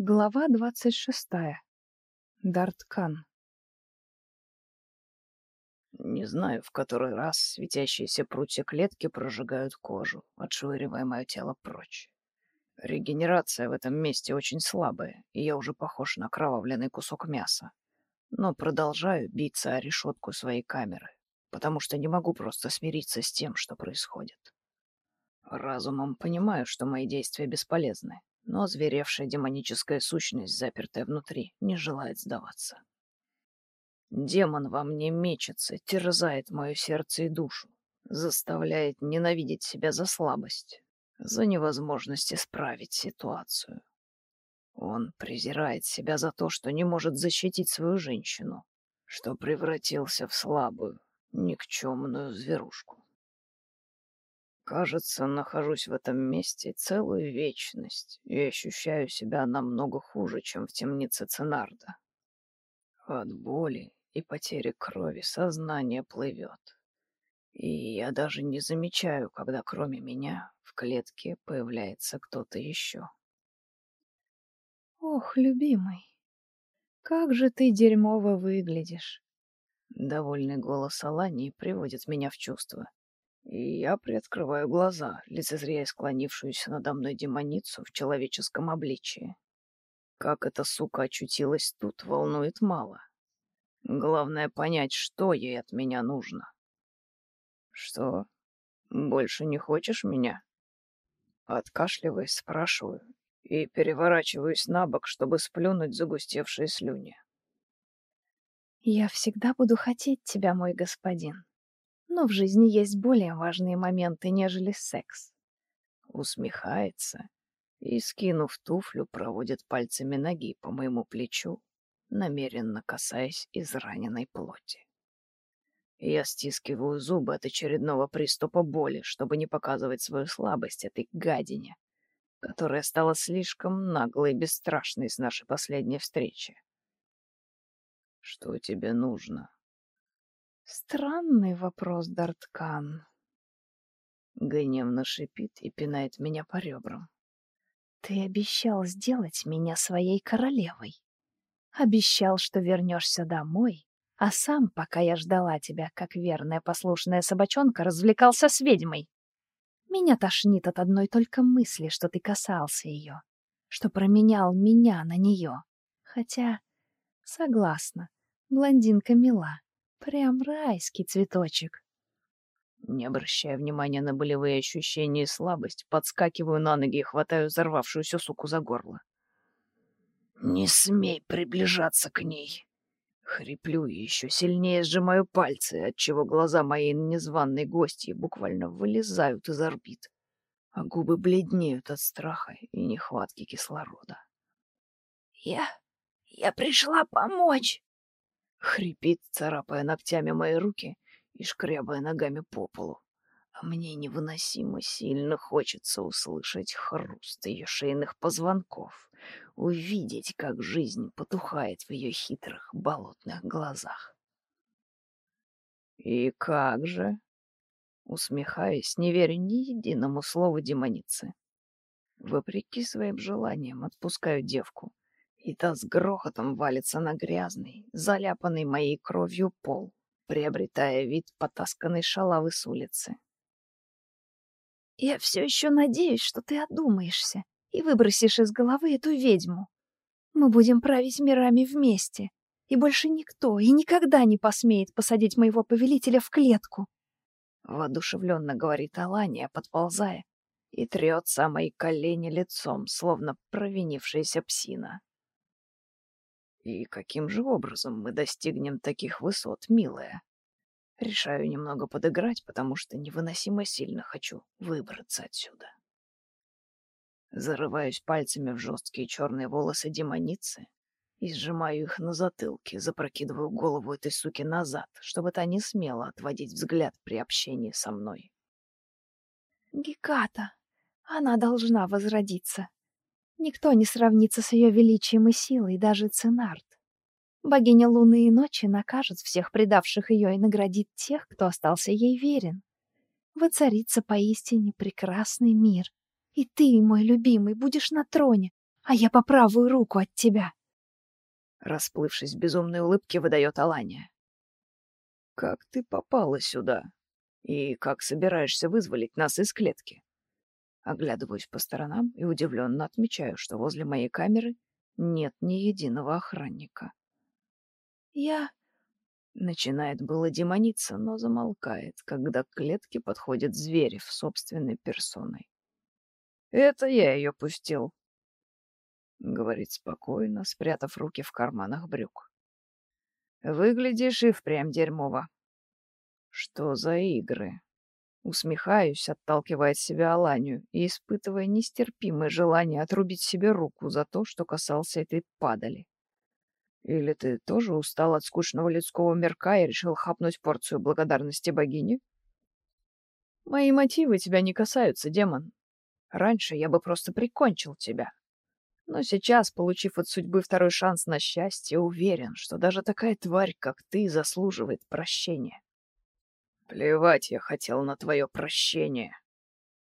Глава двадцать шестая. Дарткан. Не знаю, в который раз светящиеся прутья клетки прожигают кожу, отшвыривая мое тело прочь. Регенерация в этом месте очень слабая, и я уже похож на кровавленный кусок мяса. Но продолжаю биться о решетку своей камеры, потому что не могу просто смириться с тем, что происходит. Разумом понимаю, что мои действия бесполезны, но зверевшая демоническая сущность, запертая внутри, не желает сдаваться. Демон во мне мечется, терзает мое сердце и душу, заставляет ненавидеть себя за слабость, за невозможность исправить ситуацию. Он презирает себя за то, что не может защитить свою женщину, что превратился в слабую, никчемную зверушку. Кажется, нахожусь в этом месте целую вечность и ощущаю себя намного хуже, чем в темнице Ценарда. От боли и потери крови сознание плывет. И я даже не замечаю, когда кроме меня в клетке появляется кто-то еще. Ох, любимый, как же ты дерьмово выглядишь. Довольный голос Алании приводит меня в чувство. И я приоткрываю глаза, лицезрея склонившуюся надо мной демоницу в человеческом обличии. Как эта сука очутилась тут, волнует мало. Главное понять, что ей от меня нужно. Что, больше не хочешь меня? Откашливаясь, спрашиваю и переворачиваюсь на бок, чтобы сплюнуть загустевшие слюни. Я всегда буду хотеть тебя, мой господин но в жизни есть более важные моменты, нежели секс. Усмехается и, скинув туфлю, проводит пальцами ноги по моему плечу, намеренно касаясь израненной плоти. Я стискиваю зубы от очередного приступа боли, чтобы не показывать свою слабость этой гадине, которая стала слишком наглой и бесстрашной с нашей последней встречи. «Что тебе нужно?» Странный вопрос, Дарткан. Гневно шипит и пинает меня по ребрам. Ты обещал сделать меня своей королевой. Обещал, что вернешься домой, а сам, пока я ждала тебя, как верная послушная собачонка, развлекался с ведьмой. Меня тошнит от одной только мысли, что ты касался ее, что променял меня на нее. Хотя, согласна, блондинка мила. Прям райский цветочек. Не обращая внимания на болевые ощущения и слабость, подскакиваю на ноги и хватаю взорвавшуюся суку за горло. «Не смей приближаться к ней!» Хриплю и еще сильнее сжимаю пальцы, отчего глаза моей незваной гости буквально вылезают из орбит, а губы бледнеют от страха и нехватки кислорода. «Я... я пришла помочь!» Хрипит, царапая ногтями мои руки и шкрябая ногами по полу. А мне невыносимо сильно хочется услышать хруст ее шейных позвонков, увидеть, как жизнь потухает в ее хитрых болотных глазах. «И как же?» Усмехаясь, не веря ни единому слову демоницы. Вопреки своим желаниям отпускаю девку, и та с грохотом валится на грязный, заляпанный моей кровью пол, приобретая вид потасканной шалавы с улицы. «Я все еще надеюсь, что ты одумаешься и выбросишь из головы эту ведьму. Мы будем править мирами вместе, и больше никто и никогда не посмеет посадить моего повелителя в клетку», — воодушевленно говорит Алания, подползая, и трет самой колени лицом, словно провинившаяся псина. И каким же образом мы достигнем таких высот, милая? Решаю немного подыграть, потому что невыносимо сильно хочу выбраться отсюда. Зарываюсь пальцами в жесткие черные волосы демоницы и сжимаю их на затылке, запрокидываю голову этой суки назад, чтобы та не смела отводить взгляд при общении со мной. Геката, она должна возродиться. Никто не сравнится с ее величием и силой, даже Ценарт. Богиня Луны и Ночи накажет всех предавших ее и наградит тех, кто остался ей верен. Воцарится поистине прекрасный мир. И ты, мой любимый, будешь на троне, а я по правую руку от тебя. Расплывшись в безумной улыбке, выдает Алания. Как ты попала сюда? И как собираешься вызволить нас из клетки? Оглядываюсь по сторонам и удивленно отмечаю, что возле моей камеры нет ни единого охранника. Я... Начинает было демониться, но замолкает, когда к клетке подходит Зверев собственной персоной. «Это я ее пустил», — говорит спокойно, спрятав руки в карманах брюк. «Выглядишь и впрямь дерьмово». «Что за игры?» Усмехаюсь, отталкивая от себя Аланию и испытывая нестерпимое желание отрубить себе руку за то, что касался этой падали. Или ты тоже устал от скучного людского мирка и решил хапнуть порцию благодарности богини? Мои мотивы тебя не касаются, демон. Раньше я бы просто прикончил тебя. Но сейчас, получив от судьбы второй шанс на счастье, уверен, что даже такая тварь, как ты, заслуживает прощения. Плевать я хотел на твое прощение.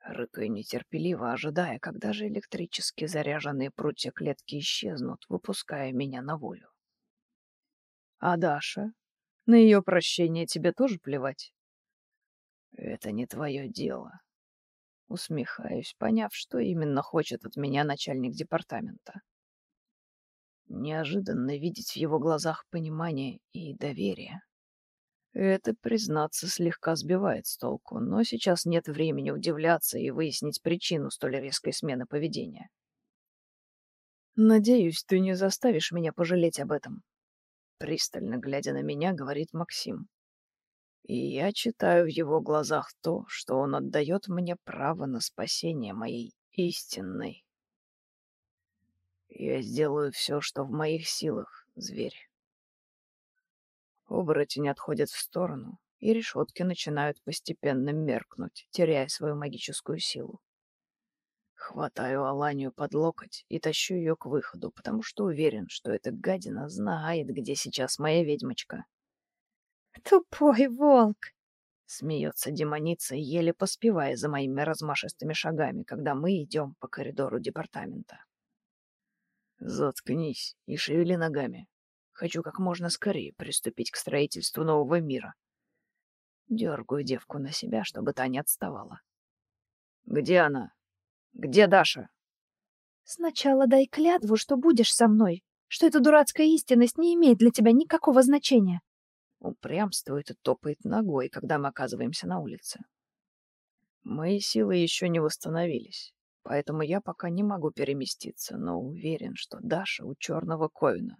Рыкаю нетерпеливо, ожидая, когда же электрически заряженные прутья клетки исчезнут, выпуская меня на волю. А Даша? На ее прощение тебе тоже плевать? Это не твое дело. Усмехаюсь, поняв, что именно хочет от меня начальник департамента. Неожиданно видеть в его глазах понимание и доверие. Это, признаться, слегка сбивает с толку, но сейчас нет времени удивляться и выяснить причину столь резкой смены поведения. «Надеюсь, ты не заставишь меня пожалеть об этом», — пристально глядя на меня, говорит Максим. И я читаю в его глазах то, что он отдает мне право на спасение моей истинной. Я сделаю все, что в моих силах, зверь. Оборотень отходит в сторону, и решетки начинают постепенно меркнуть, теряя свою магическую силу. Хватаю Аланию под локоть и тащу ее к выходу, потому что уверен, что эта гадина знает, где сейчас моя ведьмочка. «Тупой волк!» — смеется демоница, еле поспевая за моими размашистыми шагами, когда мы идем по коридору департамента. «Заткнись и шевели ногами», Хочу как можно скорее приступить к строительству нового мира. Дергаю девку на себя, чтобы та не отставала. Где она? Где Даша? Сначала дай клятву, что будешь со мной, что эта дурацкая истинность не имеет для тебя никакого значения. Упрямствует и топает ногой, когда мы оказываемся на улице. Мои силы еще не восстановились, поэтому я пока не могу переместиться, но уверен, что Даша у черного Ковина.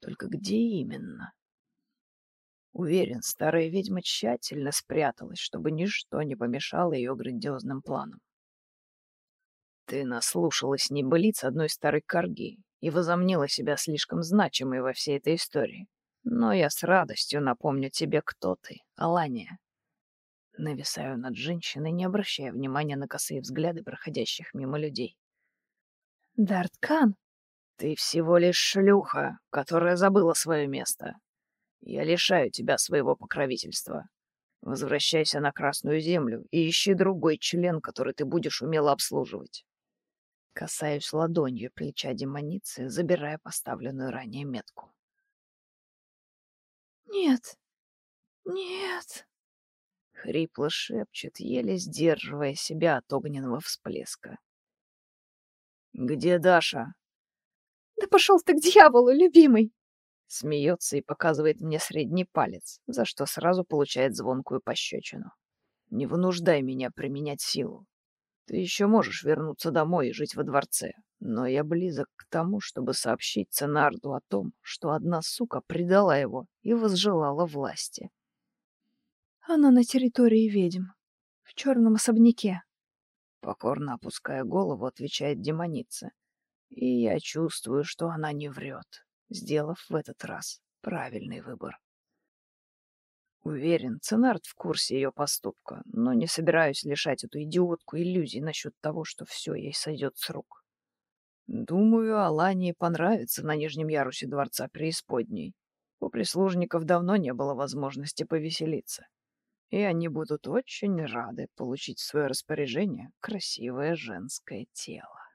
Только где именно? Уверен, старая ведьма тщательно спряталась, чтобы ничто не помешало ее грандиозным планам. Ты наслушалась небылиц одной старой корги и возомнила себя слишком значимой во всей этой истории. Но я с радостью напомню тебе, кто ты, Алания. Нависаю над женщиной, не обращая внимания на косые взгляды проходящих мимо людей. «Дарткан!» Ты всего лишь шлюха, которая забыла свое место. Я лишаю тебя своего покровительства. Возвращайся на Красную Землю и ищи другой член, который ты будешь умело обслуживать. Касаюсь ладонью плеча демоницы, забирая поставленную ранее метку. «Нет, нет!» — хрипло шепчет, еле сдерживая себя от огненного всплеска. «Где Даша?» Да пошел ты к дьяволу, любимый! Смеется и показывает мне средний палец, за что сразу получает звонкую пощечину. Не вынуждай меня применять силу. Ты еще можешь вернуться домой и жить во дворце, но я близок к тому, чтобы сообщить Ценарду о том, что одна сука предала его и возжелала власти. Она на территории ведьм, в черном особняке. Покорно опуская голову, отвечает демоница, и я чувствую, что она не врет, сделав в этот раз правильный выбор. Уверен, Ценарт в курсе ее поступка, но не собираюсь лишать эту идиотку иллюзий насчет того, что все ей сойдет с рук. Думаю, Алании понравится на нижнем ярусе дворца преисподней. У прислужников давно не было возможности повеселиться, и они будут очень рады получить в свое распоряжение красивое женское тело.